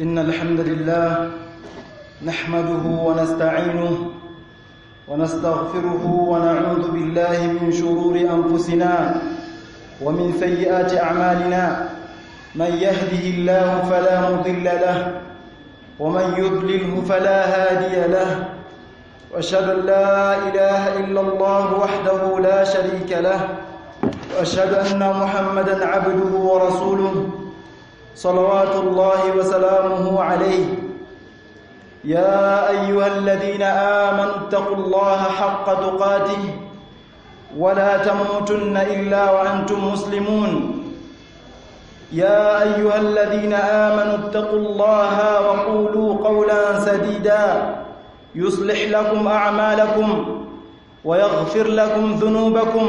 إن الحمد لله نحمده ونستعينه ونستغفره ونعوذ بالله من شرور أنفسنا ومن سيئات أعمالنا. من يهده الله فلا مضل له ومن يضلله فلا هادي له. وأشهد أن لا إله إلا الله وحده لا شريك له. وأشهد أن محمدا عبده ورسوله. صلوات الله وسلامه عليه. يا ايها الذين امنوا اتقوا الله حق تقاته ولا تموتن الا وأنتم مسلمون. يا ايها الذين امنوا اتقوا الله وقولوا قولا سديدا. يصلح لكم اعمالكم ويغفر لكم ذنوبكم.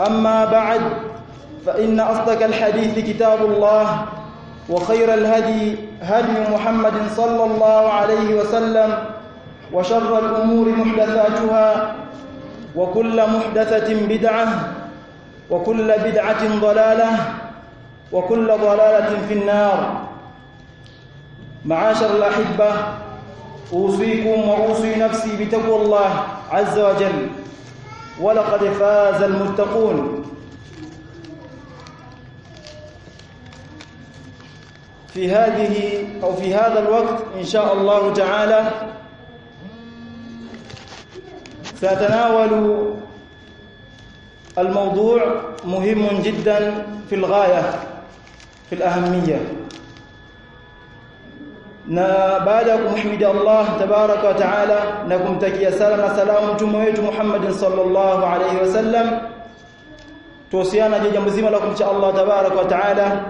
أما بعد فإن أصدق الحديث كتاب الله وخير الهدي هدي محمد صلى الله عليه وسلم وشر الأمور محدثاتها وكل محدثة بدعة وكل بدعة ضلالة وكل ضلالة في النار. معاشر الأحبة أوصيكم وأوصي نفسي بتقوى الله عز وجل. ولقد فاز المتقون. في هذه أو في هذا الوقت إن شاء الله تعالى ساتناول الموضوع مهم جدا في الغاية في الأهمية. Na baada ya kumhimidi Allah tabaraka wa taala na kumtakia sala na salamu mtume wetu Muhammad sallallahu alayhi wasallam tuhusiana je jambo zima la kumcha Allah tabaraka wa taala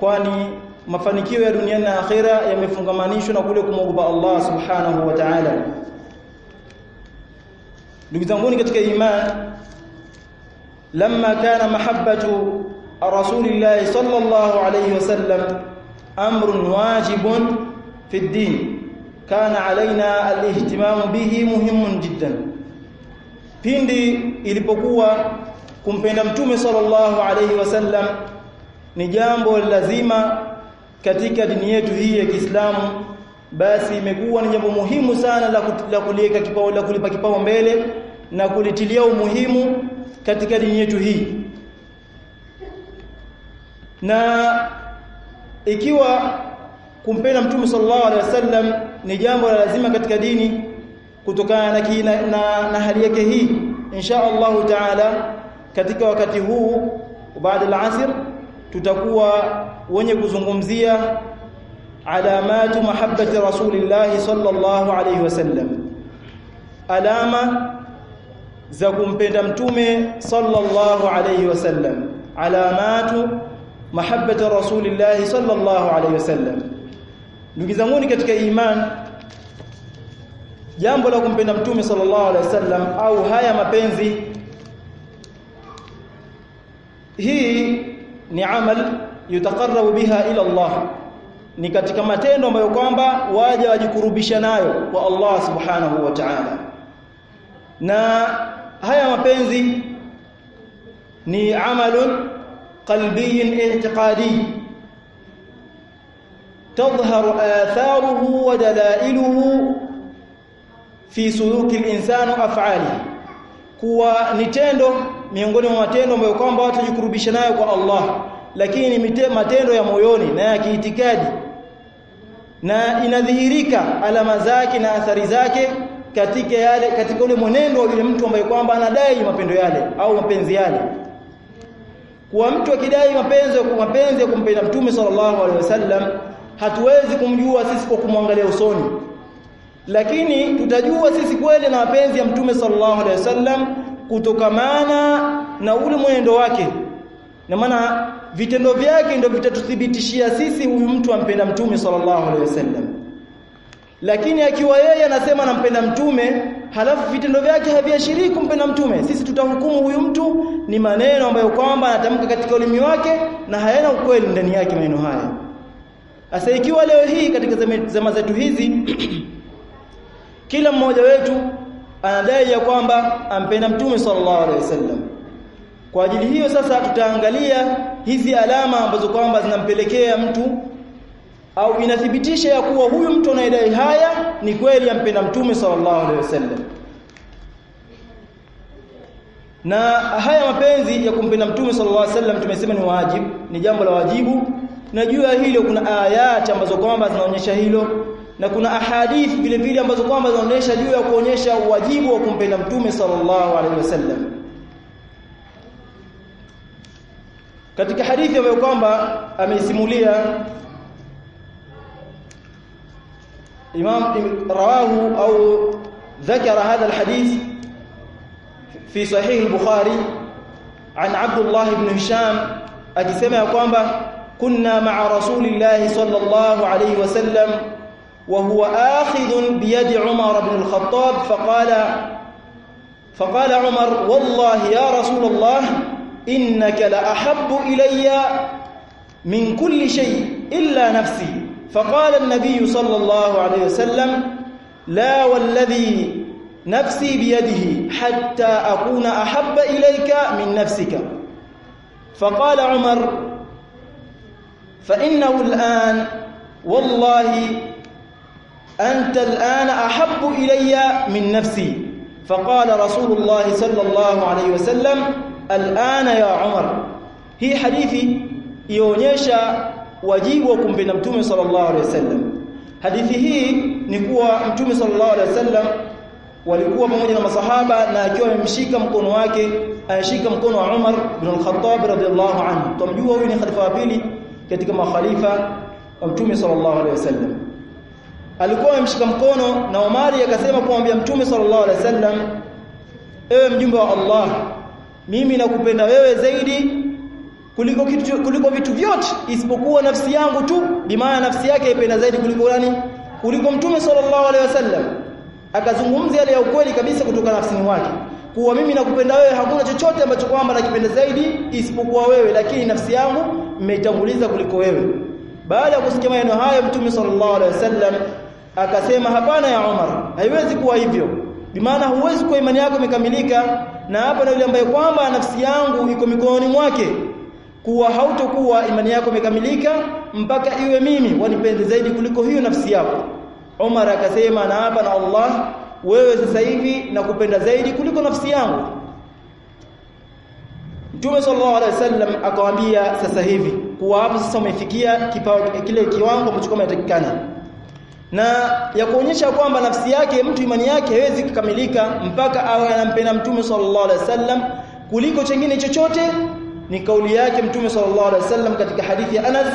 kwani mafanikio ya dunia na akhera yamefungamanishwa na kule kumwogopa Allah subhanahu wa ta'ala ndugu zangu katika imani lamma kana mahabbatu rasulillahi sallallahu alayhi wasallam amrun wajibun fi ad-din kana alaina al-ihtimam bihi muhimun jiddan pindi ilipokuwa kumpenda mtume sallallahu alayhi wasallam ni jambo lazima katika dini yetu hii ya Kiislamu basi imekuwa ni jambo muhimu sana la, la kuliweka kipao la kulipa kipao mbele na kulitilia umuhimu katika dini yetu hii. Na ikiwa kumpenda mtume sallallahu alaihi wasallam ni jambo la lazima katika dini kutokana na, na, na, na hali yake hii insha Allah taala katika wakati huu baada al-asr tutakuwa wenye kuzungumzia alamatu mahabbati rasulillah sallallahu alayhi wasallam. Alama za kumpenda mtume sallallahu alayhi wasallam. Alamatu mahabbati rasulillah sallallahu alayhi wasallam ndugu zangu katika imani. Jambo la kumpenda mtume sallallahu alaihi wasallam au haya mapenzi. Hii ni amal yutaqarrabu biha ila Allah. Ni katika matendo ambayo kwamba waja wajikurubisha nayo kwa Allah subhanahu wa ta'ala. Na haya mapenzi ni amalun qalbiyin i'tiqadi تظهر آثاره ودلائله في سلوك الإنسان وأفعاله kuwa ni tendo miongoni mwa matendo ambayo kwamba watu wajikurubisha nayo kwa Allah lakini ni matendo ya moyoni na ya kiitikadi na inadhihirika alama zake na athari zake katika yale katika ule mwenendo wa yule mtu ambaye kwamba anadai mapendo yale au mapenzi yale kwa mtu akidai mapenzi kwa mapenzi ya kumpenda mtume sallallahu alaihi wasallam hatuwezi kumjua sisi kwa kumwangalia usoni. Lakini tutajua sisi kweli na mapenzi ya mtume sallallahu alaihi wasallam kutokamana na ule mwenendo wake. Na maana vitendo vyake ndio vitatuthibitishia sisi huyu mtu ampenda mtume sallallahu alaihi wasallam. Lakini akiwa yeye anasema anampenda mtume halafu vitendo vyake haviashirii kumpenda mtume sisi tutahukumu huyu mtu ni maneno ambayo kwamba anatamka katika ulimi wake na hayana ukweli ndani yake maneno haya sasa ikiwa leo hii katika zama zetu hizi kila mmoja wetu anadai ya kwamba ampenda mtume sallallahu alaihi wasallam. Kwa ajili hiyo sasa tutaangalia hizi alama ambazo kwamba zinampelekea mtu au inathibitisha ya kuwa huyu mtu anayedai haya ni kweli ampenda mtume sallallahu alaihi wasallam. Na haya mapenzi ya kumpenda mtume sallallahu alaihi wasallam tumesema ni wajibu ni jambo la wajibu na juu ya hilo kuna ayati ambazo kwamba zinaonyesha hilo na kuna ahadithi vile vile ambazo kwamba zinaonyesha juu ya kuonyesha wajibu wa kumpenda mtume sallallahu alaihi wasallam katika hadithi ambayo kwamba ameisimulia imam rawahu au ذكر هذا الحديث في صحيح البخاري عن عبد الله بن هشام akisema ya kwamba كنا مع رسول الله صلى الله عليه وسلم وهو آخذ بيد عمر بن الخطاب فقال فقال عمر والله يا رسول الله إنك لأحب إلي من كل شيء إلا نفسي. فقال النبي صلى الله عليه وسلم لا والذي نفسي بيده حتى أكون أحب إليك من نفسك. فقال عمر فإنه الآن والله أنت الآن أحب إلي من نفسي. فقال رسول الله صلى الله عليه وسلم الآن يا عمر. هي حديثي يونيشا واجب وكمبنا متوم صلى الله عليه وسلم. حديثي هي نكوا متوم صلى الله عليه وسلم walikuwa pamoja na masahaba na akiwa amemshika mkono wake anashika mkono wa Umar bin al-Khattab radiyallahu anhu خلفابيلي katika makhalifa wa mtume sallallahu alaihi wasallam. Alikuwa amemshika mkono na Umar akasema kumwambia mtume sallallahu alaihi wasallam ewe mjumbe wa Allah mimi nakupenda wewe zaidi kuliko kitu kuliko vitu vyote isipokuwa nafsi yangu tu. Bimaana nafsi yake ipenda zaidi kuliko nani? Kuliko mtume sallallahu alaihi wasallam. Akazungumzia yale ya ukweli kabisa kutoka nafsini mwake. Kuwa mimi nakupenda wewe hakuna chochote ambacho kwamba nakipenda zaidi isipokuwa wewe lakini nafsi yangu mmeitanguliza kuliko wewe. Baada ya kusikia maneno hayo mtume sallallahu alaihi wasallam akasema hapana ya Umar haiwezi kuwa hivyo. Bimaana huwezi kuwa imani yako imekamilika na hapa na yule ambaye kwamba nafsi yangu iko mikononi mwake kuwa hautokuwa imani yako imekamilika mpaka iwe mimi wanipende zaidi kuliko hiyo nafsi yako. Umar akasema na hapa na Allah wewe sasa hivi nakupenda zaidi kuliko nafsi yangu Mtume sallallahu alaihi wasallam akamwambia sasa hivi kuwa hapo sasa umefikia kipao kile kiwango ambacho kama inatakikana na ya kuonyesha kwamba nafsi yake mtu imani yake haiwezi kukamilika mpaka awe anampenda Mtume sallallahu alaihi wasallam kuliko chengine chochote ni kauli yake Mtume sallallahu alaihi wasallam katika hadithi ya Anas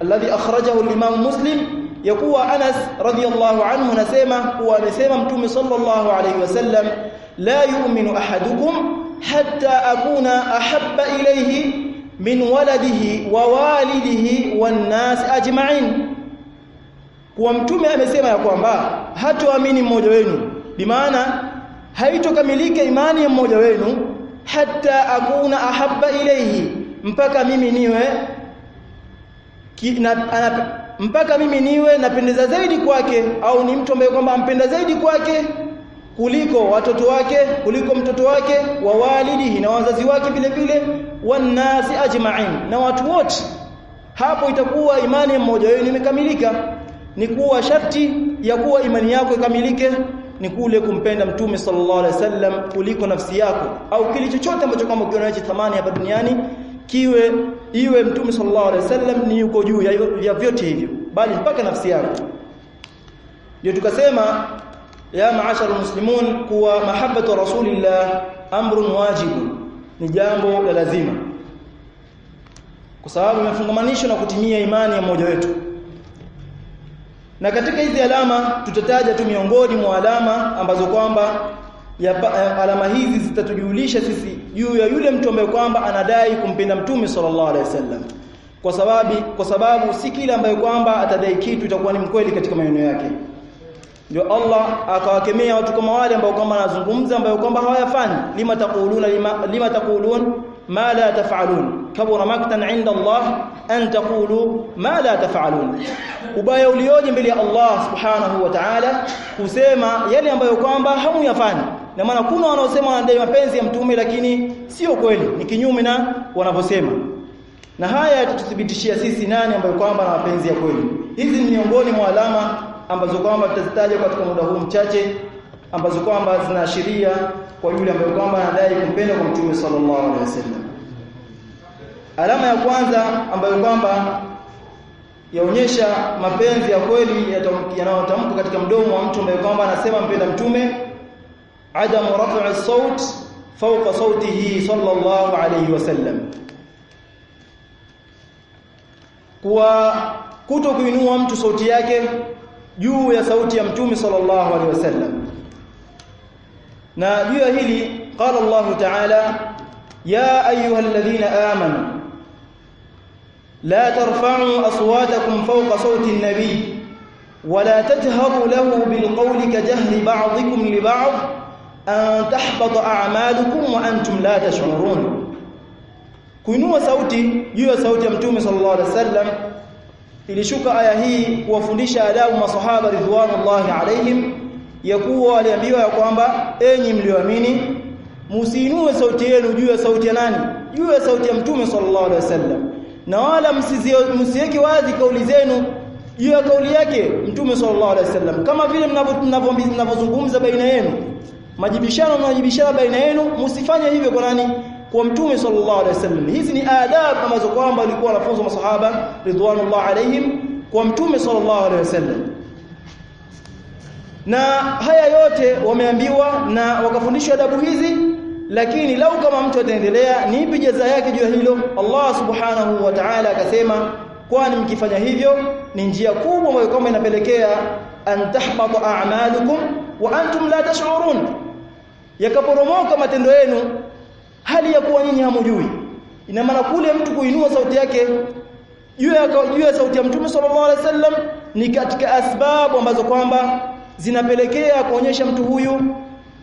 alladhi akhrajahu al-Imam Muslim yakuwa Anas radhiyallahu anhu anasema kuwa amesema Mtume sallallahu alaihi wasallam la yu'minu ahadukum hatta akuna ahabba ilayhi min waladihi wa walidihi wan nas ajma'in. Kwa mtume amesema ya kwamba hatoamini mmoja wenu bimaana haitokamilike imani ya mmoja wenu hatta akuna ahabba ilayhi mpaka mimi niwe ki, na, anap, mpaka mimi niwe napendeza zaidi kwake au ni mtu ambaye kwamba ampenda zaidi kwake kuliko watoto wake kuliko mtoto wake wa walidihi na wazazi wake vile vile wanasi ajma'in. Na watu wote hapo itakuwa imani mmoja wenu imekamilika. Ni kuwa sharti ya kuwa imani yako ikamilike ni kule kumpenda mtume sallallahu alaihi wasallam kuliko nafsi yako. Au kile chochote ambacho kama ukiona hicho thamani hapa duniani kiwe iwe mtume sallallahu alaihi wasallam ni yuko juu ya, ya vyote hivyo bali mpaka nafsi yako. Ndio tukasema ya maashar muslimun kuwa mahabbatu rasulillah amrun wajib ni jambo la lazima. Kwa sababu imefungamanishwa na kutimia imani ya mmoja wetu. Na katika hizi alama tutataja tu miongoni mwa alama ambazo kwamba alama hizi zitatujulisha sisi juu ya yule mtu ambaye kwamba anadai kumpenda mtume sallallahu alaihi wasallam. Kwa sababu kwa sababu si kila ambaye kwamba atadai kitu itakuwa ni mkweli katika maneno yake ndio Allah akawakemea watu kama wale ambao kwamba anazungumza ambao kwamba hawayafanyi. Lima taquluna lima, lima taqulun ma la taf'alun. Kabura maktan 'inda Allah an taqulu ma la taf'alun. Ubaya ulioje mbele ya Allah subhanahu wa ta'ala kusema yale ambayo kwamba hamuyafanyi. Na maana kuna wanaosema wanadai mapenzi ya mtume lakini sio kweli. Ni kinyume na wanavyosema. Na haya yatuthibitishia sisi nani ambayo kwamba na mapenzi ya kweli. Hizi ni miongoni mwa alama ambazo kwamba tutazitaja katika muda huu mchache ambazo kwamba zinaashiria kwa yule ambaye kwamba anadai kumpenda kwa mtume sallallahu alaihi wasallam. Alama ya kwanza ambayo kwamba yaonyesha mapenzi ya kweli yanayotamka katika mdomo wa mtu ambaye kwamba anasema mpenda mtume adamu raf'i saut fawqa sautihi sallallahu alayhi wasallam. Kwa kuto kuinua mtu sauti yake juu ya sauti ya mtume sallallahu alaihi wasallam na juu ya hili qala Allah ta'ala ya ayyuhalladhina amanu la tarfa'u aswatakum fawqa sawti an-nabi ولا تجهروا له بالقول كجهر بعضكم لبعض أن تحبط أعمالكم وأنتم لا تشعرون sauti juu ya sauti ya mtume sallallahu alaihi wasallam ilishuka aya hii kuwafundisha adabu masahaba ridwanullahi alaihim ya kuwa waliambiwa ya kwamba enyi mlioamini msiinue sauti yenu juu ya sauti ya nani? Juu ya sauti ya mtume sallallahu alaihi wasallam. Na wala msiweke wazi kauli zenu juu ya kauli yake mtume sallallahu alaihi wasallam. Kama vile mnavyozungumza baina yenu. Majibishano mnajibishana baina yenu. Msifanye hivyo kwa nani kwa mtume sallallahu alaihi wasallam. Hizi ni adabu ambazo kwamba walikuwa wanafunza masahaba ridwanullah alaihim kwa mtume sallallahu alaihi wasallam. Na haya yote wameambiwa na wakafundishwa adabu hizi lakini lau kama mtu ataendelea ni ipi jaza yake juu ya hilo? Allah subhanahu wa ta'ala akasema kwani mkifanya hivyo ni njia kubwa ambayo kama inapelekea antahbata a'malukum wa antum la tash'urun. Yakaporomoka matendo yenu hali ya kuwa nyinyi hamujui. Ina maana kule mtu kuinua sauti yake juu ya juu ya sauti ya mtume sallallahu alaihi wasallam ni katika asbabu ambazo kwamba zinapelekea kuonyesha mtu huyu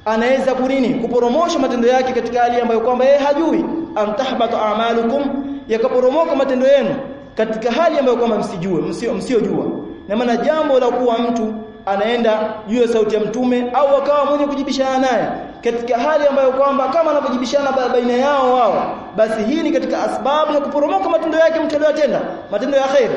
anaweza kunini kuporomosha matendo yake katika hali ambayo kwamba yeye hajui. Antahbatu a'malukum yakaporomoka matendo yenu katika hali ambayo kwamba msijue msio msiojua. Na maana jambo la kuwa mtu anaenda juu ya sauti ya mtume au akawa mwenye kujibishana naye katika hali ambayo kwamba kama anapojibishana baina yao wao basi hii ni katika asbabu ya kuporomoka matendo yake mtu aliyotenda matendo ya khair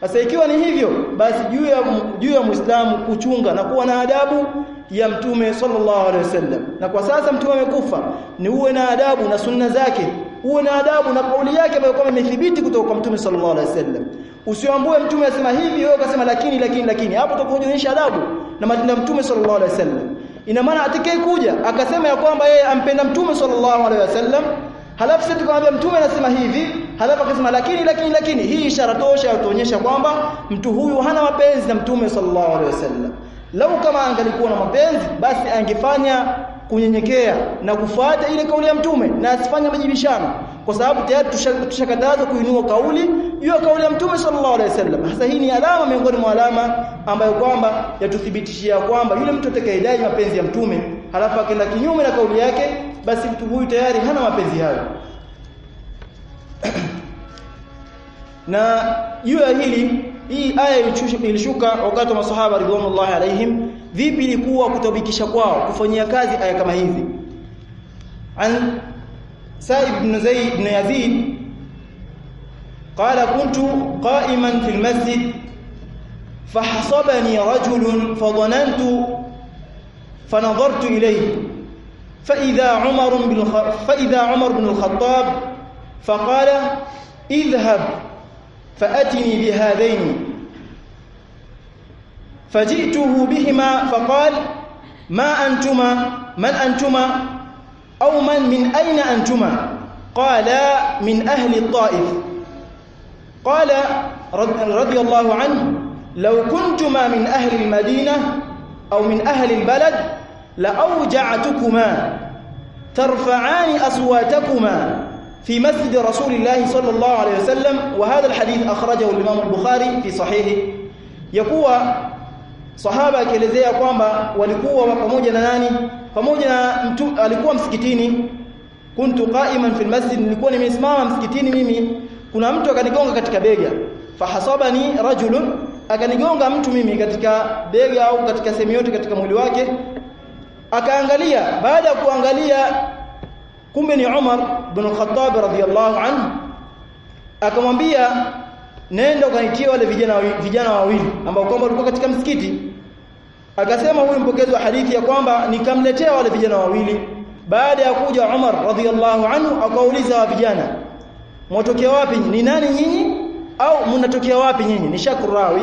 sasa ikiwa ni hivyo basi juu ya juu ya Muislamu kuchunga na kuwa na adabu ya mtume sallallahu alaihi wasallam. Na kwa sasa mtume amekufa ni uwe na adabu na sunna zake uwe na adabu na kauli yake ambayo kama imethibiti kutoka kwa mtume sallallahu alaihi wasallam. Usiambue mtume asema hivi wewe ukasema lakini lakini lakini. Hapo utakuonyesha adabu na matendo ya mtume sallallahu alaihi wasallam ina maana atakaye kuja akasema ya kwamba yeye ampenda mtume sallallahu alaihi wasallam halafu sisi tukamwambia mtume anasema hivi halafu akasema lakini lakini lakini. Hii ishara tosha inatuonyesha kwamba mtu huyu hana mapenzi na mtume sallallahu alaihi wasallam. Lau kama angalikuwa na mapenzi basi angefanya kunyenyekea na kufuata ile kauli ya mtume na asifanye majibishano kwa sababu tayari tushakataza kuinua kauli ya kauli ya mtume sallallahu alaihi wasallam. Hasa hii ni alama miongoni mwa alama ambayo kwamba yatuthibitishia kwamba yule mtu atakayedai mapenzi ya mtume halafu akenda kinyume na kauli yake basi mtu huyu tayari hana mapenzi hayo. Na juu ya hili hii aya ilishuka wakati wa masahaba ridwanullahi alaihim vipi ilikuwa kutabikisha kwao kufanyia kazi aya kama hizi? An Sa'id ibn Zayd ibn Yazid قال كنت قائما في المسجد فحصبني رجل فظننت فنظرت إليه فإذا عمر بن فإذا عمر بن الخطاب فقال اذهب فأتني بهذين فجئته بهما فقال ما أنتما من أنتما؟ أو من من أين أنتما؟ قال من أهل الطائف. قال رضي الله عنه لو كنتما من أهل المدينة أو من أهل البلد لأوجعتكما tarfa'ani aswatakuma في مسجد رسول الله صلى الله عليه وسلم وهذا الحديث أخرجه الإمام البخاري في صحيحه. يقوى sahaba akielezea kwamba walikuwa pamoja na nani? Pamoja na mtu alikuwa msikitini. Kuntu qa'iman fil masjid nilikuwa nimesimama msikitini mimi. Kuna mtu akanigonga katika bega. Fahasabani rajulun akanigonga mtu mimi katika bega au katika sehemu yote katika mwili wake. Akaangalia baada ya kuangalia kumbe ni Umar ibn Khattab radhiyallahu anhu. Akamwambia nenda ukanitie wale vijana vijana wawili ambao kwamba walikuwa katika msikiti akasema huyu mpokezi wa hadithi ya kwamba nikamletea wale vijana wawili. Baada ya kuja Umar radhiyallahu anhu akauliza wa vijana mtokea wapi? Ni nani nyinyi? Au mnatokea wapi nyinyi? Ni shaku rawi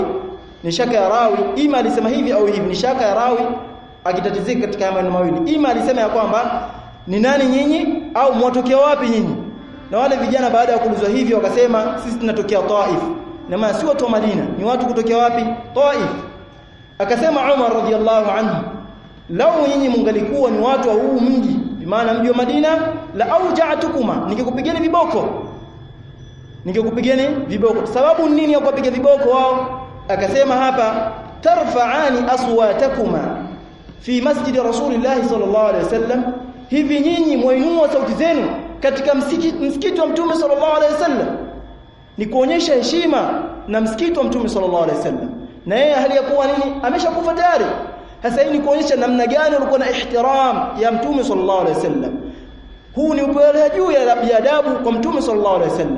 ni shaka ya rawi. Ima alisema hivi au hivi ni shaka ya rawi. Akitatizika katika maneno mawili. Ima alisema ya kwamba ni nani nyinyi? Au mwatokea wapi nyinyi? Na wale vijana baada ya kuulizwa hivyo wakasema sisi tunatokea Taif. Na maana si watu wa Madina ni watu kutokea wapi? Taif akasema Umar radhiallahu anhu lau nyinyi mungalikuwa ni watu wa huu mji bimaana mji wa Madina la auja'tukuma ningekupigeni viboko. Ningekupigeni viboko. Sababu nini ya kuwapiga viboko wao? Akasema hapa tarfa'ani aswatakuma fi masjidi rasulillahi sallallahu alaihi wasallam. Hivi nyinyi mwainua sauti zenu katika msikiti, msikiti wa mtume sallallahu alaihi wasallam? Ni kuonyesha heshima na msikiti wa mtume sallallahu alaihi wasallam na yeye hali ya kuwa nini? Ameshakufa tayari. Sasa hii ni kuonyesha namna gani walikuwa na ihtiram ya mtume sallallahu alaihi wasallam. Huu ni upele juu ya adabu kwa mtume sallallahu alaihi wasallam.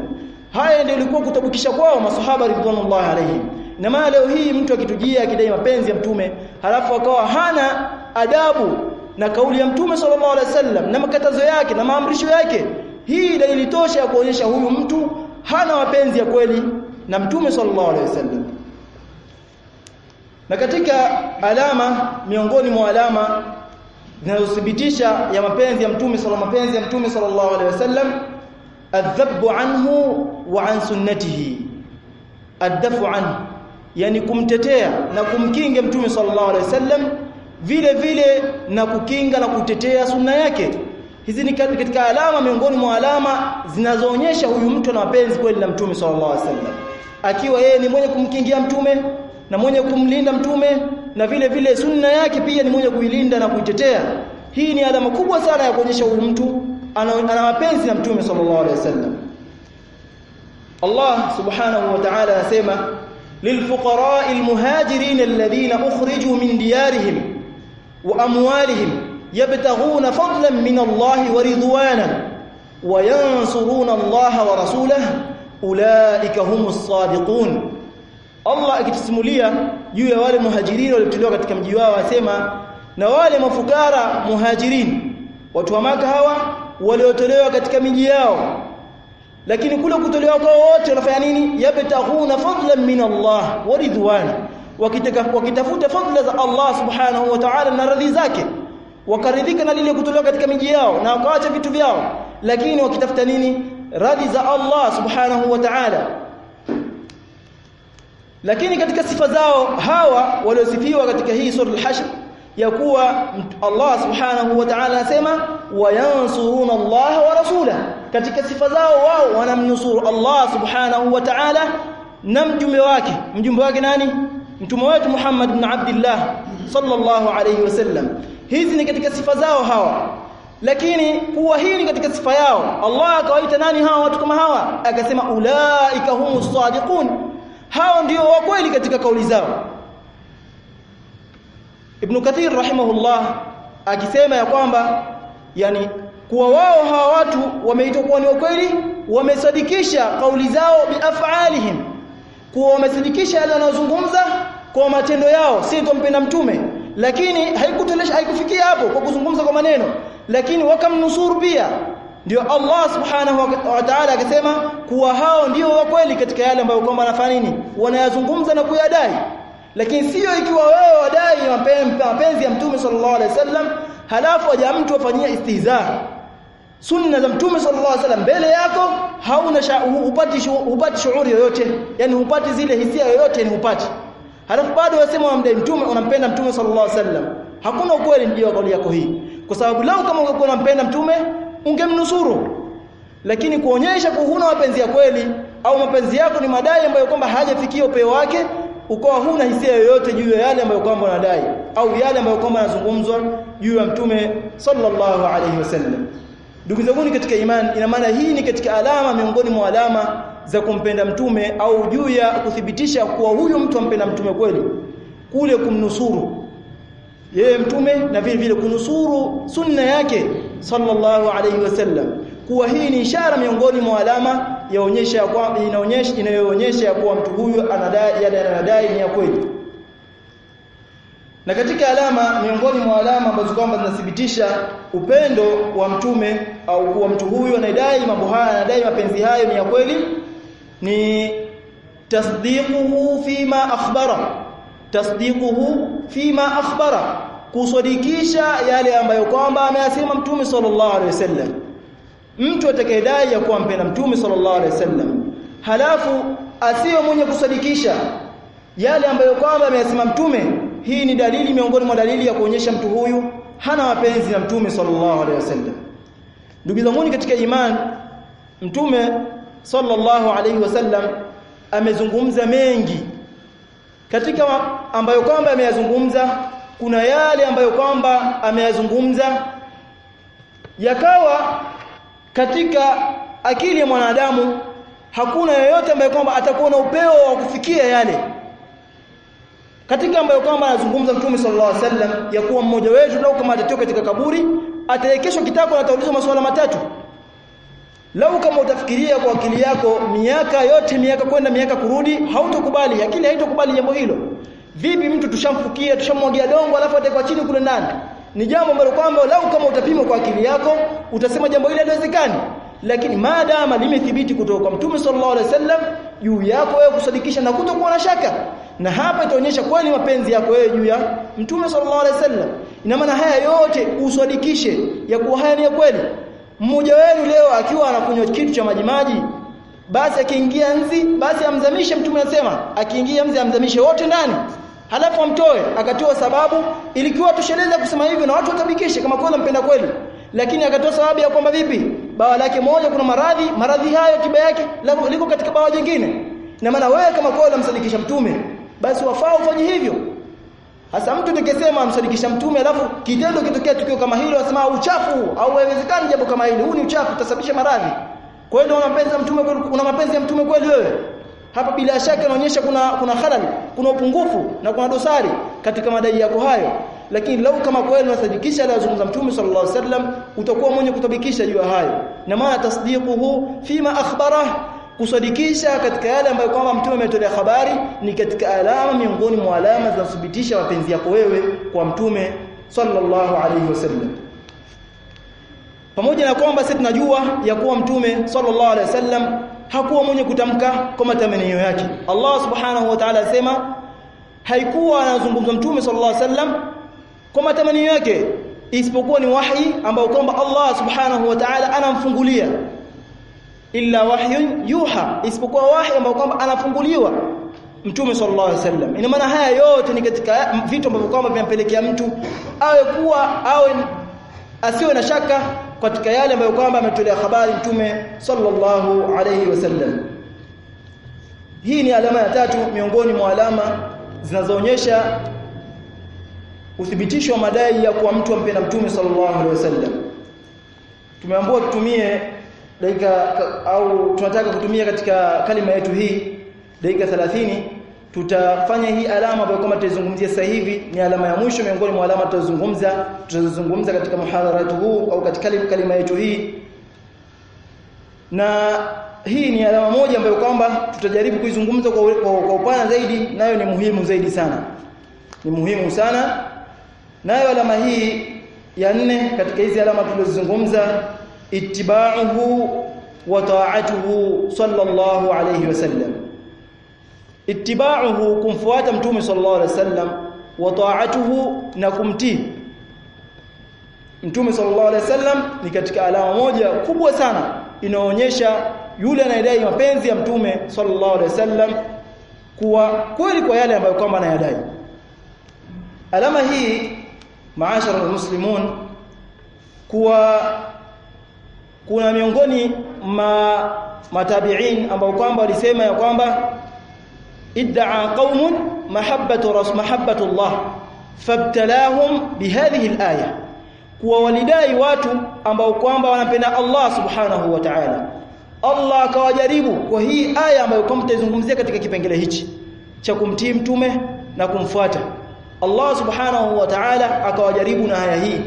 Haya ndio ilikuwa kutabukisha kwao masahaba ridwanullahi alaihim na maana leo hii mtu akitujia akidai mapenzi ya mtume halafu akawa hana adabu na kauli ya mtume sallallahu alaihi wasallam na makatazo yake na maamrisho yake hii dalili tosha ya kuonyesha huyu mtu hana mapenzi ya kweli na mtume sallallahu alaihi wasallam na katika alama miongoni mwa alama zinazothibitisha ya mapenzi ya mtume sala mapenzi ya mtume sallallahu alaihi wasallam adhabu anhu wa an sunnatihi. Adafu anhu yani kumtetea na kumkinga mtume sallallahu alaihi wasallam vile vile na kukinga na kutetea sunna yake. Hizi ni katika alama miongoni mwa alama zinazoonyesha huyu mtu ana mapenzi kweli na mtume sallallahu alaihi wasallam. Akiwa yeye ni mwenye kumkingia mtume na mwenye kumlinda mtume na vile vile sunna yake pia ni mwenye kuilinda na kuitetea hii ni alama kubwa sana ya kuonyesha huyu mtu ana, mapenzi na mtume sallallahu alaihi wasallam Allah subhanahu wa ta'ala anasema للفقراء المهاجرين الذين أخرجوا من ديارهم وأموالهم يبتغون فضلا من الله ورضوانا وينصرون الله ورسوله أولئك هم الصادقون Allah akitusimulia juu ya wale muhajirini waliotolewa katika mji wao asema na wale mafukara muhajirini watu wa maka hawa waliotolewa katika miji yao. Lakini kule kutolewa kwao wote wanafanya nini? Yabtaghuna fadlan min Allah wa ridwana. Wakitafuta fadla za Allah subhanahu wa ta'ala na radhi zake. Wakaridhika na lile kutolewa katika miji yao na wakaacha vitu vyao. Lakini wakitafuta nini? Radhi za Allah subhanahu wa ta'ala lakini katika sifa zao hawa waliosifiwa katika hii sura al-hashr ya kuwa Allah subhanahu wa ta'ala anasema wayansuruna Allah wa rasulahu. Katika sifa zao wao wanamnusuru Allah subhanahu wa ta'ala na mjumbe wake. Mjumbe wake nani? Mtume wetu Muhammad ibn Abdullah sallallahu alayhi wasallam hizi ni katika sifa zao hawa. Lakini kuwa hii ni katika sifa yao Allah akawaita nani hawa watu kama hawa? Akasema ulaika humus sadiqun hao ndio wa kweli katika kauli zao. Ibn Kathir rahimahullah akisema ya kwamba yani kuwa wao hawa watu wameitwa kuwa ni wa kweli wamesadikisha kauli zao biafalihim kuwa wamesadikisha yale wanayozungumza kwa matendo yao si kumpenda mtume. Lakini haikutolesha haikufikia hapo kwa kuzungumza kwa maneno. Lakini wakamnusuru pia ndio Allah subhanahu wa ta'ala akasema kuwa hao ndio wa kweli katika yale ambayo kwamba wanafanya nini? Wanayazungumza na kuyadai. Lakini sio ikiwa wewe wadai mapenzi ya mtume sallallahu alaihi wasallam halafu aja mtu afanyia istihza. Sunna za mtume sallallahu alaihi wasallam mbele yako hauna upati upati shughuli yoyote. Yani upati zile hisia yoyote ni upati halafu bado wasema wamdai mtume unampenda mtume sallallahu alaihi wasallam. Hakuna ukweli ndio kauli yako hii. Kwa sababu lao kama ungekuwa unampenda mtume ungemnusuru. Lakini kuonyesha kuhuna huna mapenzi ya kweli au mapenzi yako ni madai ambayo kwamba hajafikia upeo wake ukawa huna hisia yoyote juu ya yale ambayo kwamba unadai au yale ambayo kwamba yanazungumzwa juu ya mtume sallallahu alayhi wasallam. Ndugu zangu katika imani ina maana hii ni katika alama miongoni mwa alama za kumpenda mtume au juu ya kuthibitisha kuwa huyu mtu ampenda mtume kweli. Kule kumnusuru. Yeye mtume na vile vile kunusuru sunna yake sallallahu alayhi wasallam. Kuwa hii ni ishara miongoni mwa alama yaonyesha kwamba inaonyesha inayoonyesha ya kuwa mtu huyu anadai anadai ni ya kweli. Na katika alama miongoni mwa alama ambazo kwamba zinathibitisha upendo wa mtume au kuwa mtu huyu anadai mambo haya anadai mapenzi hayo ni ya kweli ni tasdiquhu fima akhbara. Tasdiquhu fima akhbara kusadikisha yale ambayo kwamba ameyasema mtume sallallahu alaihi wasallam. Mtu atakayedai ya kuwa mpenda mtume sallallahu alaihi wasallam halafu asiyo mwenye kusadikisha yale ambayo kwamba ameyasema mtume hii ni dalili miongoni mwa dalili ya kuonyesha mtu huyu hana mapenzi na mtume sallallahu alaihi wasallam. Ndugu zangu katika imani mtume sallallahu alaihi wasallam amezungumza mengi katika ambayo kwamba ameyazungumza kuna yale ambayo kwamba ameyazungumza. Yakawa katika akili ya mwanadamu hakuna yoyote ambaye kwamba atakuwa na upeo wa kufikia yale. Katika ambayo kwamba anazungumza Mtume sallallahu alaihi wasallam ya kuwa mmoja wetu lau kama atatoka katika kaburi ataekeshwa kitako na ataulizwa maswala matatu. Lau kama utafikiria kwa akili yako miaka yote miaka kwenda miaka kurudi hautokubali akili haitokubali jambo hilo vipi mtu tushamfukia tushamwagia dongo alafu atakwa chini kule ndani? Ni jambo ambalo kwamba lau kama utapima kwa akili yako utasema jambo hili haliwezekani. Lakini maadama limethibiti kutoka kwa Mtume sallallahu alaihi wasallam juu yako wewe kusadikisha na kutokuwa na shaka. Na hapa itaonyesha kweli mapenzi yako wewe juu ya Mtume sallallahu alaihi wasallam. Ina maana haya yote usadikishe ya kuwa haya ni ya kweli. Mmoja wenu leo akiwa anakunywa kitu cha majimaji basi akiingia nzi basi amzamishe mtume anasema akiingia nzi amzamishe wote ndani halafu amtoe akatoa sababu ilikuwa tosheleza kusema hivyo na watu watabikishe kama kweli mpenda kweli. Lakini akatoa sababu ya kwamba vipi? Bawa lake moja kuna maradhi maradhi hayo tiba yake liko katika bawa jingine. Na maana wewe kama kweli unamsadikisha mtume basi wafaa ufanye hivyo. Hasa mtu tukisema amsadikisha mtume alafu kitendo kitokea tukio kama hilo asema uchafu au haiwezekani jambo kama hili huu ni uchafu utasababisha maradhi. Kwa hiyo una mapenzi ya mtume kweli una mapenzi ya mtume kweli wewe hapa bila shaka inaonyesha kuna kuna halal kuna upungufu na kuna dosari katika madai yako hayo. Lakini lau kama kweli unasadikisha aliyozungumza mtume sallallahu alaihi wasallam utakuwa mwenye kutabikisha juu hayo. Na maana tasdiquhu fima akhbara kusadikisha katika yale ambayo kwamba mtume ametolea habari ni katika alama miongoni mwa alama zinazothibitisha mapenzi yako wewe kwa mtume sallallahu alaihi wasallam. Pamoja na kwamba sisi tunajua ya kuwa mtume sallallahu alaihi wasallam hakuwa mwenye kutamka kwa matamanio yake. Allah subhanahu wa ta'ala asema haikuwa anazungumza mtume sallallahu alaihi wasallam kwa matamanio yake isipokuwa ni wahi ambao kwamba Allah subhanahu wa ta'ala anamfungulia. Illa wahyun yuha isipokuwa wahi ambao kwamba anafunguliwa mtume sallallahu alaihi wasallam. Ina maana haya yote ni katika vitu ambavyo kwamba vinampelekea mtu awe kuwa awe asiwe na shaka katika yale ambayo kwamba ametolea habari mtume sallallahu alayhi wasallam hii ni alama ya tatu miongoni mwa alama zinazoonyesha uthibitisho wa madai ya kuwa mtu ampenda mtume sallallahu alaihi wasallam tumeambiwa tutumie dakika au tunataka kutumia katika kalima yetu hii dakika 30 tutafanya hii alama ambayo kama tutazungumzia sasa hivi ni alama ya mwisho miongoni mwa alama tutazungumza tutazungumza katika muhadhara huu au katika kalima yetu hii. Na hii ni alama moja ambayo kwamba tutajaribu kuizungumza kwa, kwa, kwa upana zaidi nayo ni muhimu zaidi sana. Ni muhimu sana. Nayo alama hii ya nne katika hizi alama tulizozungumza ittiba'uhu wa ta'atuhu sallallahu alayhi wasallam ittiba'uhu kumfuata mtume sallallahu alayhi wasallam wa ta'atuhu na kumtii. Mtume sallallahu alayhi wasallam ni katika alama moja kubwa sana inaonyesha yule anayedai mapenzi ya mtume sallallahu alayhi wasallam kuwa kweli kwa yale ambayo kwamba anayadai. Alama hii maashara muslimun kuwa kuna miongoni ma matabi'in ambao kwamba walisema ya kwamba idda'a قوم mahabbatu ras mahabbatu Allah fabtalahum bihadhihi al-aya kuwa walidai watu ambao kwamba wanapenda Allah subhanahu wa ta'ala. Allah akawajaribu kwa hii aya ambayo kwa mtaizungumzia katika kipengele hichi cha kumtii mtume na kumfuata. Allah subhanahu wa ta'ala akawajaribu na aya hii.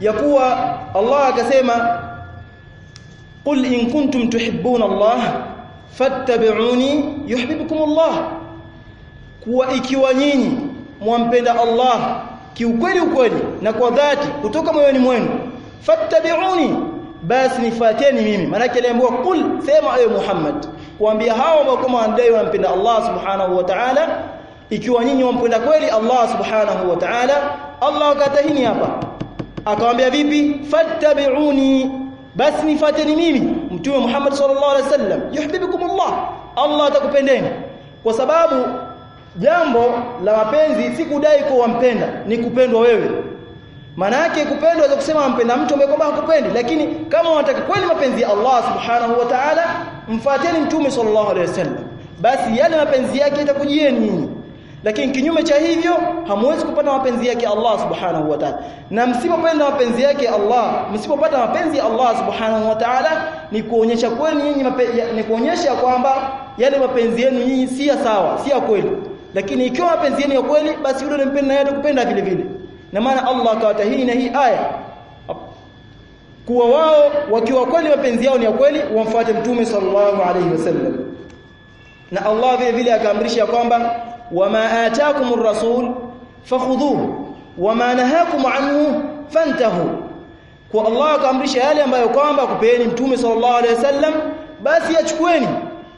Ya kuwa Allah akasema qul in kuntum tuhibbuna Allah fattabi'uni yuhibbukum Allah kuwa ikiwa nyinyi mwampenda Allah kiukweli ukweli na kwa dhati kutoka moyoni mwenu. Fattabi'uni basi nifuateni mimi. Maana yake aliambiwa qul sema ewe Muhammad. Kuambia hao ambao kama wanadai wanampenda Allah subhanahu wa ta'ala ikiwa nyinyi wampenda kweli Allah subhanahu wa ta'ala Allah akatahini hapa. Akamwambia vipi? Fattabi'uni basi nifuateni mimi mtume Muhammad sallallahu alaihi wasallam yuhibbukumullah Allah atakupendeni. Kwa sababu jambo la mapenzi si kudai kwa wampenda ni kupendwa wewe. Maana yake kupendwa za kusema wampenda mtu ambaye kwamba hakupendi lakini kama unataka kweli mapenzi ya Allah subhanahu wa ta'ala mfuateni mtume sallallahu alaihi wasallam. Basi yale mapenzi yake yatakujieni nyinyi lakini kinyume cha hivyo hamwezi kupata mapenzi yake Allah subhanahu wa ta'ala. Na msipopenda mapenzi yake Allah msipopata mapenzi ya Allah subhanahu wa ta'ala ni kuonyesha kweli nyinyi ni kuonyesha kwamba yale mapenzi yenu nyinyi si sawa si ya kweli. Lakini ikiwa mapenzi yenu ya kweli basi yule anampenda yeye atakupenda vile vile. Na maana Allah akawatahini na hii aya. Kuwa wao wakiwa kweli mapenzi yao ni ya kweli wamfuate mtume sallallahu alayhi wasallam. Na Allah vile vile akaamrisha kwamba wama ataakumur rasul fakhudhuhu wama nahakum anhu fantahu kwa Allah akaamrisha yale ambayo kwamba kupeeni mtume sallallahu alaihi wasallam basi yachukueni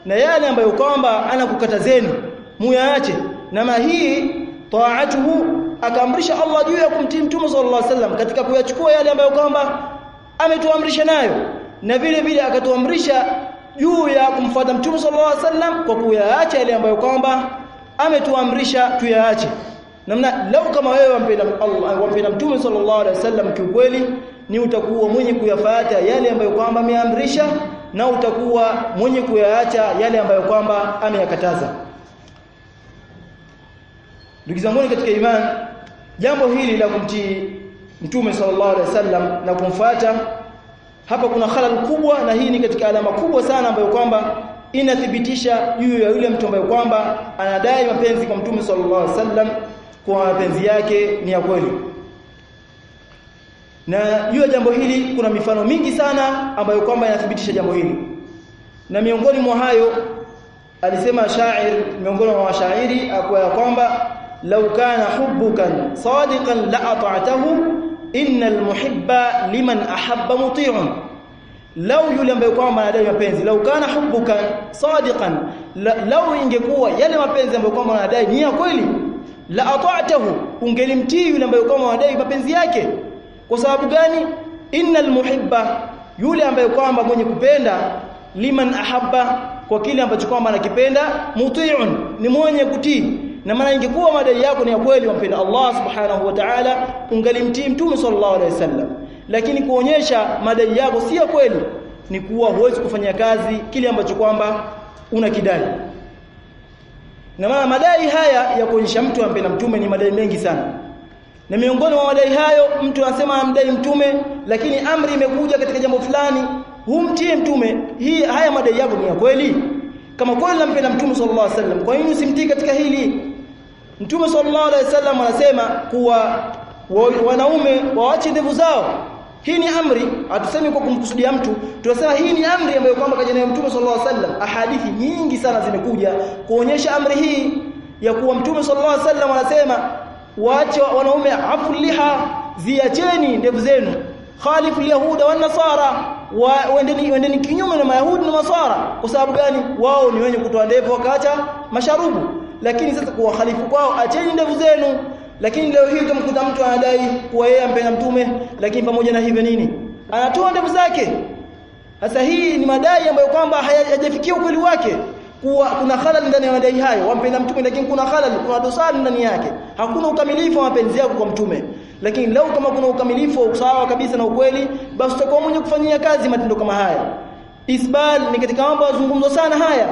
na yale ambayo kwamba anakukatazeni muyaache. Na hii taatuhu akaamrisha Allah juu ya kumtii mtume sallallahu alaihi wasallam katika kuyachukua yale ambayo kwamba ametuamrisha nayo. Na vile vile akatuamrisha juu ya kumfuata mtume sallallahu alaihi wasallam kwa kuyaacha yale ambayo kwamba ametuamrisha tuyaache. Namna lau kama wewe wampenda Allah wampenda mtume sallallahu alaihi wasallam kiukweli ni utakuwa mwenye kuyafuata yale ambayo kwamba ameamrisha na utakuwa mwenye kuyaacha yale ambayo kwamba ameyakataza. Ndugu zangu katika imani jambo hili la kumtii mtume sallallahu alaihi wasallam na kumfuata hapa kuna khalal kubwa na hii ni katika alama kubwa sana ambayo kwamba inathibitisha juu ya yule mtu ambaye kwamba anadai mapenzi kwa mtume sallallahu alaihi wasallam kwa mapenzi yake ni ya kweli. Na juu ya jambo hili kuna mifano mingi sana ambayo kwamba inathibitisha jambo hili. Na miongoni mwa hayo alisema shair miongoni mwa washairi akwaya kwamba law kana hubbukan sadiqan la ata'tahu innal muhibba liman ahabba muti'un law yule ambaye kwamba anadai mapenzi lau kana hubuka sadiqan lau ingekuwa yale mapenzi ambayo kwamba anadai ni ya kweli la ata'tahu ungelimtii yule ambaye kwamba anadai mapenzi yake. Kwa sababu gani? Innal muhibba yule ambaye kwamba mwenye kupenda liman ahabba kwa kile ambacho kwamba anakipenda muti'un ni mwenye kutii. Na maana ingekuwa madai yako ni ya kweli wampenda Allah subhanahu wa ta'ala ungalimtii mtume sallallahu alaihi wasallam lakini kuonyesha madai yako si ya kweli ni kuwa huwezi kufanya kazi kile ambacho kwamba unakidai na maana madai haya ya kuonyesha mtu ampenda mtume ni madai mengi sana. Na miongoni mwa madai hayo mtu anasema amdai mtume lakini amri imekuja katika jambo fulani humtie mtume hii haya madai yako ni ya kweli? Kama kweli nampenda mtume sallallahu alaihi wasallam kwa nini usimtii katika hili? Mtume sallallahu alaihi wasallam anasema kuwa wanaume waache ndevu zao hii ni amri hatusemi kwa kumkusudia mtu. Tunasema hii ni amri ambayo kwamba kaja nayo mtume sallallahu alaihi wasallam ahadithi nyingi sana zimekuja kuonyesha amri hii ya kuwa mtume sallallahu alaihi wasallam anasema waache wanaume afu liha ziacheni ndevu zenu. Khalifu yahuda wan nasara waendeni waendeni kinyume na mayahudi na maswara kwa sababu gani? Wao ni wenye kutoa ndevu wakaacha masharubu. Lakini sasa kuwa khalifu kwao acheni ndevu zenu lakini leo hii utamkuta mtu anadai kuwa yeye ampenda mtume lakini pamoja na hivyo nini? Anatoa ndevu zake. Sasa hii ni madai ambayo kwamba hayajafikia ukweli wake. Kuwa kuna halal ndani ya madai hayo. Wampenda mtume lakini kuna halal kuna dosari ndani yake. Hakuna ukamilifu wa mapenzi yako kwa mtume. Lakini lau kama kuna ukamilifu wa usawa kabisa na ukweli basi utakuwa mwenye kufanyia kazi matendo kama haya. Isbal ni katika mambo yazungumzwa sana haya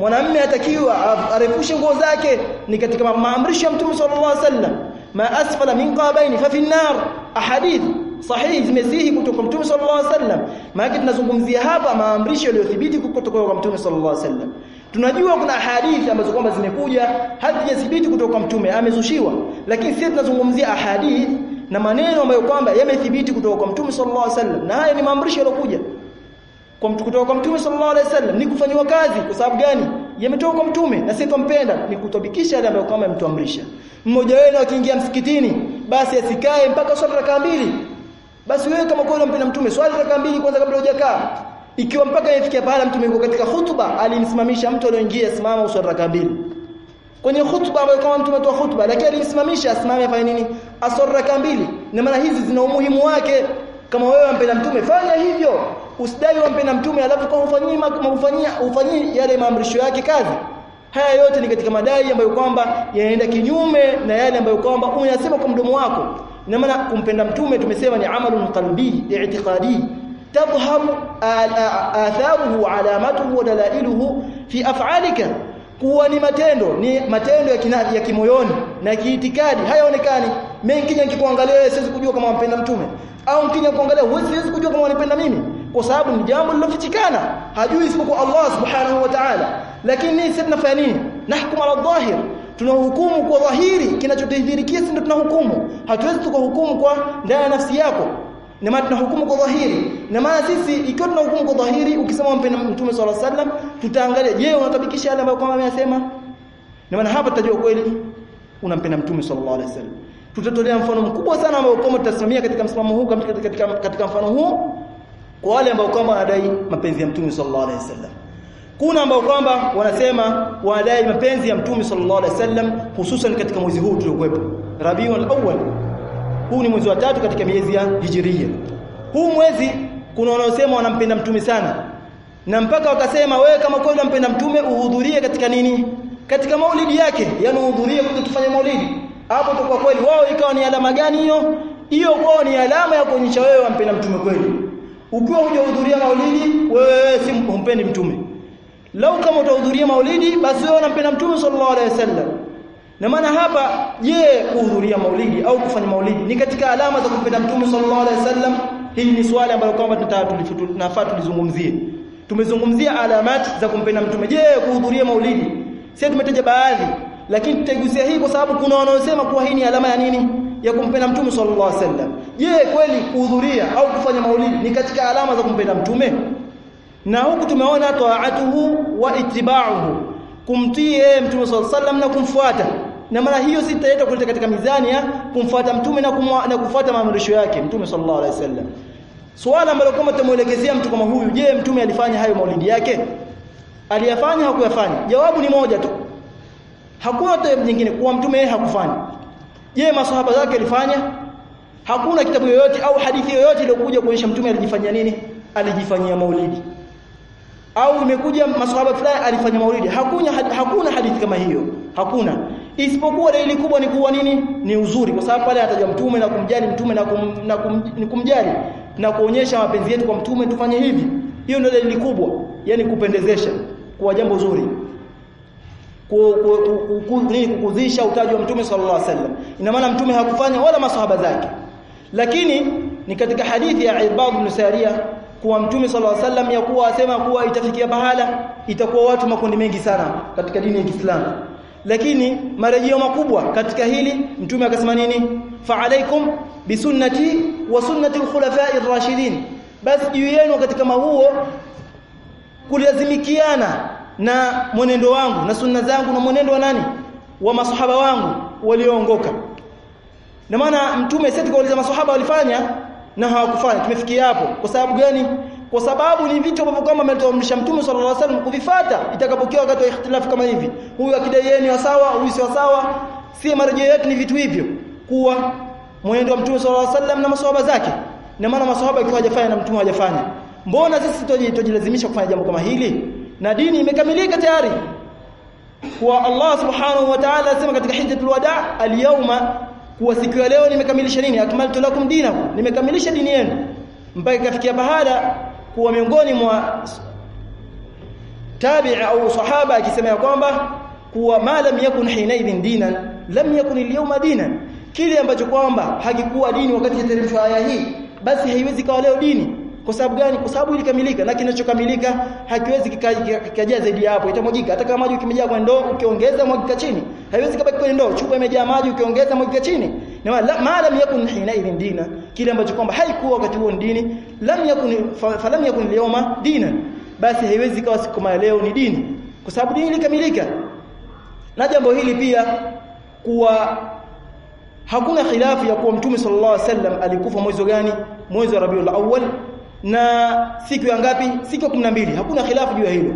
mwanamume atakiwa arefushe nguo zake ni katika maamrisho ya mtume sallallahu alaihi wasallam. Ma asfala min qabaini fa fi nar ahadith sahihi zimesihi kutoka mtume sallallahu alaihi wasallam. Maana tunazungumzia hapa maamrisho yaliyothibiti kutoka kwa mtume sallallahu alaihi wasallam. Tunajua kuna hadithi ambazo kwamba zimekuja hazijathibiti kutoka kwa mtume amezushiwa. Lakini sisi tunazungumzia ahadith na maneno ambayo kwamba yamethibiti kutoka kwa mtume sallallahu alaihi wasallam. Na haya ni maamrisho yaliyokuja kwa kutoka kwa mtume sallallahu alaihi wasallam ni kufanywa kazi. Kwa sababu gani? Yametoka kwa mtume na sisi tumpenda ni kutabikisha yale ambayo kama mtuamrisha mmoja wenu akiingia msikitini basi asikae mpaka swala raka mbili. Basi wewe kama kweli unampenda mtume swali raka mbili kwanza kabla hujakaa. Ikiwa mpaka ifikia pale mtume yuko katika hutuba alimsimamisha mtu aliyoingia simama uswali raka mbili. Kwenye hutuba ambayo kama mtume toa hutuba lakini alimsimamisha asimame afanye nini? Aswali raka mbili. Na maana hizi zina umuhimu wake kama wewe wampenda mtume fanya hivyo. Usidai wampenda mtume alafu kwa ufanyii ufanyia ufanyii yale maamrisho yake kazi. Haya yote ni katika madai ambayo kwamba yanaenda kinyume na yale ambayo kwamba unayasema kwa mdomo wako. Ina maana kumpenda mtume tumesema ni amalun qalbi i'tiqadi. Tadhhabu atharuhu alamatuhu wa dalailuhu fi af'alika kuwa ni matendo ni matendo ya kinadi ya kimoyoni na kiitikadi. Hayaonekani. Mimi kija nikikuangalia wewe siwezi kujua kama wampenda mtume. Au mkija kuangalia wewe siwezi kujua kama wanipenda mimi. Kwa sababu ni jambo lilofichikana hajui isipokuwa Allah subhanahu wa ta'ala. Lakini sisi tunafanya nini? Nahkumu ala dhahir. Tunahukumu kwa dhahiri. Kinachotidhirikia sisi ndio tunahukumu. Hatuwezi tukahukumu kwa ndani ya nafsi yako na maana tunahukumu kwa dhahiri. Na maana sisi ikiwa tunahukumu kwa dhahiri ukisema mpenda mtume swalla sallam tutaangalia je unatabikisha yale ambayo kama ameyasema? Na maana hapa tutajua kweli unampenda mtume sallallahu alaihi wasallam. Tutatolea mfano mkubwa sana ambao kama tutasimamia katika msimamo huu katika, katika, katika mfano huu kwa wale ambao kwamba wanadai mapenzi ya mtume sallallahu alaihi wasallam. Kuna ambao kwamba wanasema wanadai mapenzi ya mtume sallallahu alaihi wasallam hususan katika mwezi huu tuliokuwepo Rabiul Awwal huu ni mwezi wa tatu katika miezi ya Hijiria. Huu mwezi kuna wanaosema wanampenda mtume sana. Na mpaka wakasema wewe kama kweli unampenda mtume uhudhurie katika nini? Katika maulidi yake. Yani uhudhurie kuja tufanye maulidi. Hapo kwa kweli. Wao ikawa ni alama gani hiyo? Hiyo kwao ni alama ya kuonyesha wewe wampenda mtume kweli. Ukiwa hujahudhuria maulidi wewe si humpendi mtume. Lau kama utahudhuria maulidi basi wewe unampenda mtume sallallahu alaihi wasallam na maana hapa je kuhudhuria maulidi au kufanya maulidi ni katika alama za kumpenda mtume sallallahu alaihi wasallam? Hili ni swali ambalo kwamba tunafaa tulizungumzie. Tumezungumzia alamati za kumpenda mtume. Je kuhudhuria maulidi? Sisi tumetaja baadhi lakini tutagusia hii kwa sababu kuna wanaosema kuwa hii ni alama ya nini? Ya kumpenda mtume sallallahu alaihi wasallam. Je kweli kuhudhuria au kufanya maulidi ni katika alama za kumpenda mtume? Na huku tumeona taatuhu wa itibauhu kumtii mtume sallallahu alaihi wasallam na kumfuata na mara hiyo si tutaenda kuleta katika mizani ya kumfuata mtume na, kumwa, na kufuata maamrisho yake mtume sallallahu alaihi wasallam. Swala ambalo kama tumuelekezea mtu kama huyu je mtume alifanya hayo maulidi yake? Aliyafanya hakuyafanya? Jawabu ni moja tu. Hakuna tabu nyingine. Kuwa mtume yeye hakufanya. Je maswahaba zake alifanya? Hakuna kitabu yoyote au hadithi yoyote iliyokuja kuonyesha mtume alijifanyia nini? Alijifanyia maulidi. Au imekuja maswahaba fulani alifanya maulidi. Hakuna hakuna hadithi kama hiyo. Hakuna isipokuwa dalili kubwa ni kuwa nini? Ni uzuri. Kwa sababu pale anataja mtume na kumjali mtume na, kum, na kum, kumjali na kuonyesha mapenzi yetu kwa mtume tufanye hivi. Hiyo ndio dalili kubwa yani kupendezesha kuwa jambo zuri. Kukuzisha utaji wa mtume sallallahu alaihi wasallam. Ina maana mtume hakufanya wala masahaba zake. Lakini ni katika hadithi ya Ibad ibn Sariya kuwa mtume sallallahu alaihi wasallam yakuwa asema kuwa itafikia bahala itakuwa watu makundi mengi sana katika dini ya Kiislamu lakini marejeo makubwa katika hili mtume akasema nini? Fa alaikum bisunnati wa sunnati al-khulafa'i ar-rashidin. Basi juu yenu katika mahuo kulazimikiana na mwenendo wangu na sunna zangu na mwenendo wa nani? Wa masahaba wangu walioongoka. Na maana mtume sasa tukauliza masahaba walifanya na hawakufanya tumefikia hapo. Kwa sababu gani kwa sababu ni vitu ambavyo kama ametuamrisha mtume sallallahu alaihi wasallam kuvifuata itakapokuwa wakati wa ikhtilafu kama hivi. Huyu akidai yeye ni sawa huyu si sawa si marejeo yetu ni vitu hivyo. Kuwa mwenendo wa mtume sallallahu alaihi wasallam na masahaba zake. Na maana masahaba ikiwa hajafanya na mtume hajafanya. Mbona sisi tujilazimisha kufanya jambo kama hili? Na dini imekamilika tayari. Kwa Allah subhanahu wa ta'ala anasema katika hijjatul wada al-yawma kuwa siku ya leo nimekamilisha nini? Akmaltu lakum dinakum nimekamilisha dini yenu. Mpaka ikafikia bahala kuwa miongoni mwa tabi'i au sahaba akisema kwamba kuwa ma lam yakun hinaidhin dinan lam yakun al-yawma dinan. Kile ambacho kwamba hakikuwa dini wakati yateremshwa aya hii basi haiwezi kawa leo dini. Kwa sababu gani? Kwa sababu ilikamilika. Na kinachokamilika hakiwezi kikajaa zaidi hapo itamwagika. Hata kama maji ukimejaa kwa ndoo ukiongeza mwagika chini. Haiwezi kabaki kwenye ndoo. Chupa imejaa maji ukiongeza mwagika chini na ma lam yakun hina idhin dina kile ambacho kwamba haikuwa wakati huo dini lam yakun falam yakun al-yawma dina basi haiwezi kawa siku ya leo ni dini. Kwa sababu dini ilikamilika. Na jambo hili pia kuwa hakuna khilafu ya kuwa mtume sallallahu alaihi wasallam alikufa mwezi gani? Mwezi wa Rabiul Awwal. Na siku ya ngapi? Siku ya 12 hakuna khilafu juu ya hilo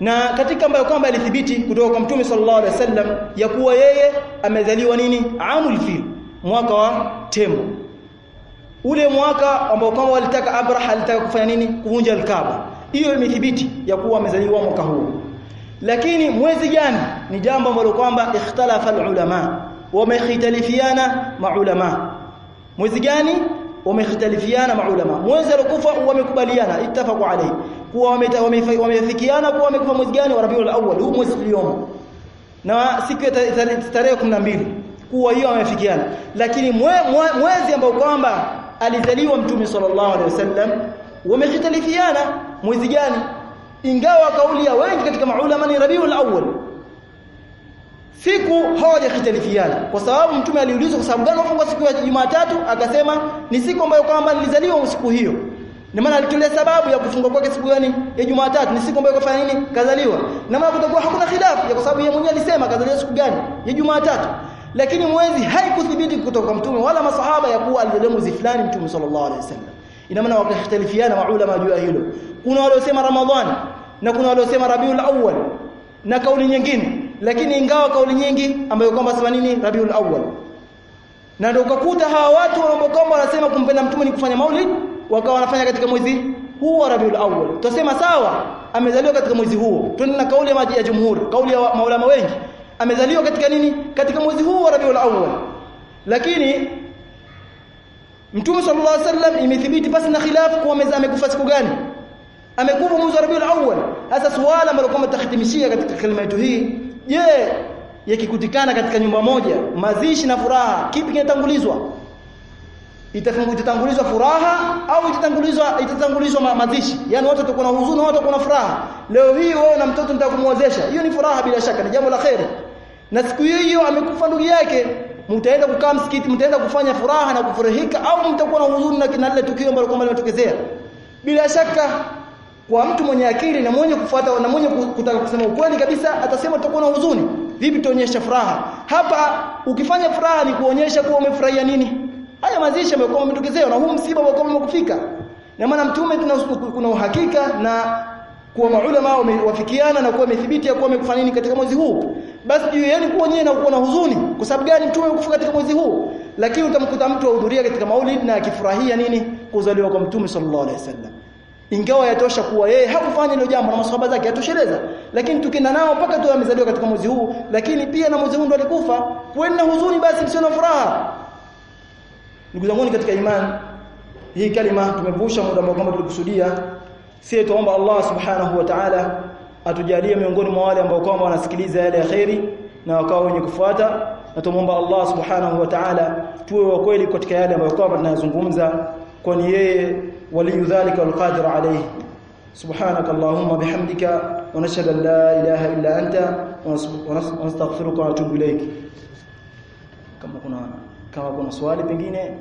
na katika ambayo kwamba alithibiti kutoka kwa mtume sallallahu alaihi wasallam ya kuwa yeye amezaliwa nini? Amul fil mwaka wa tembo ule mwaka ambao kwamba walitaka Abraha alitaka kufanya nini? Kuvunja al-Kaaba. Hiyo imethibiti ya kuwa amezaliwa mwaka huo. Lakini mwezi gani? Ni jambo ambalo kwamba ikhtalafa ulama wamekhtalifiana maulama mwezi gani wamekhtalifiana maulama mwezi alikufa wamekubaliana ittafaqu alayhi. Kuwa wamefikiana kuwa wamekufa mwezi gani? Wa Rabiul Awwal huu mwezi tuliomo. Na siku ya tarehe 12 kuwa hiyo wamefikiana. Lakini mwezi ambao kwamba alizaliwa mtume sallallahu alaihi wasallam wamekhtalifiana mwezi gani? Ingawa kauli ya wengi katika maulama ni Rabiul Awwal siku hawajakhitalifiana kwa sababu mtume aliulizwa kwa sababu gani wafunga siku ya Jumatatu akasema ni siku ambayo kwamba nilizaliwa usiku hiyo. Na maana alitolea sababu ya kufunga kwake siku gani ya Jumatatu. Ni siku ambayo kafanya nini? Kazaliwa. Na maana kutakuwa hakuna khilafu kwa sababu yeye mwenyewe alisema kazaliwa siku gani? Ya Jumatatu. Lakini mwezi haikuthibiti kutoka mtume wala masahaba ya kuwa alizaliwa mwezi fulani mtume sallallahu alaihi wasallam. Ina maana wakakhtalifiana maulama juu ya hilo. Kuna waliosema Ramadhani na kuna waliosema Rabiul Awwal na kauli nyingine lakini ingawa kauli nyingi ambayo kwamba sema nini? Rabiul Awwal. Na ndio ukakuta hawa watu ambao kwamba wanasema kumpenda mtume ni kufanya maulid wakawa wanafanya katika mwezi huu wa Rabiul Awwal. Tutasema sawa amezaliwa katika mwezi huo. Na kauli ya jumhur kauli ya maulama wengi. Amezaliwa katika nini? Katika mwezi huu wa Rabiul Awwal. Lakini Mtume sallallahu alaihi wasallam imethibiti basi na khilafu kuwa amekufa siku gani? Amekufa mwezi wa Rabiul Awwal. Hasa swala ambalo kama tahitimishia katika kalima yetu hii je yakikutikana katika nyumba moja mazishi na furaha kipi kinatangulizwa? Itatangulizwa furaha au itatangulizwa itatangulizwa mazishi? Yani watu watakuwa na huzuni watu watakuwa na furaha. Leo hii wewe na mtoto nitakumwozesha. Hiyo ni furaha bila shaka ni jambo la khairi na siku hiyo hiyo amekufa ndugu yake mtaenda kukaa msikiti mtaenda kufanya furaha na kufurahika au mtakuwa na huzuni na kinale tukio ambalo kwamba limetokezea bila shaka kwa mtu mwenye akili na mwenye kufuata na mwenye kutaka kusema ukweli kabisa atasema tutakuwa na huzuni. Vipi tuonyesha furaha? Hapa ukifanya furaha ni kuonyesha kuwa umefurahia nini? Haya mazishi yamekuwa umetokezea na huu msiba umekuwa umekufika. Na maana mtume kuna uhakika na kuwa maulama wamewafikiana na kuwa imethibiti kuwa amekufa nini katika mwezi huu. Basi juu yani kuwa nyewe na kuwa na huzuni. Kwa sababu gani mtume amekufa katika mwezi huu? Lakini utamkuta mtu ahudhuria katika maulid na akifurahia nini? Kuzaliwa kwa mtume sallallahu alaihi wasallam ingawa yatosha kuwa yeye hakufanya hilo jambo na maswahaba zake yatosheleza. Lakini tukienda nao mpaka tu amezaliwa katika mwezi huu lakini pia na mwezi huu ndo alikufa kuweni na huzuni basi msio na furaha. Ndugu zangu katika imani. Hii kalima tumevusha muda ambao kama tulikusudia. Sisi tuomba Allah subhanahu wa ta'ala atujalie miongoni mwa wale ambao kwamba wanasikiliza yale ya khairi na wakawa wenye kufuata. Na tumuomba Allah subhanahu wa ta'ala tuwe wa kweli katika yale ambayo kwamba tunayazungumza kwani yeye ولي ذلك والقادر عليه. سبحانك اللهم بحمدك ونشهد أن لا إله إلا أنت ونستغفرك ونتوب إليك. كما كنا كما كنا سؤالي pengine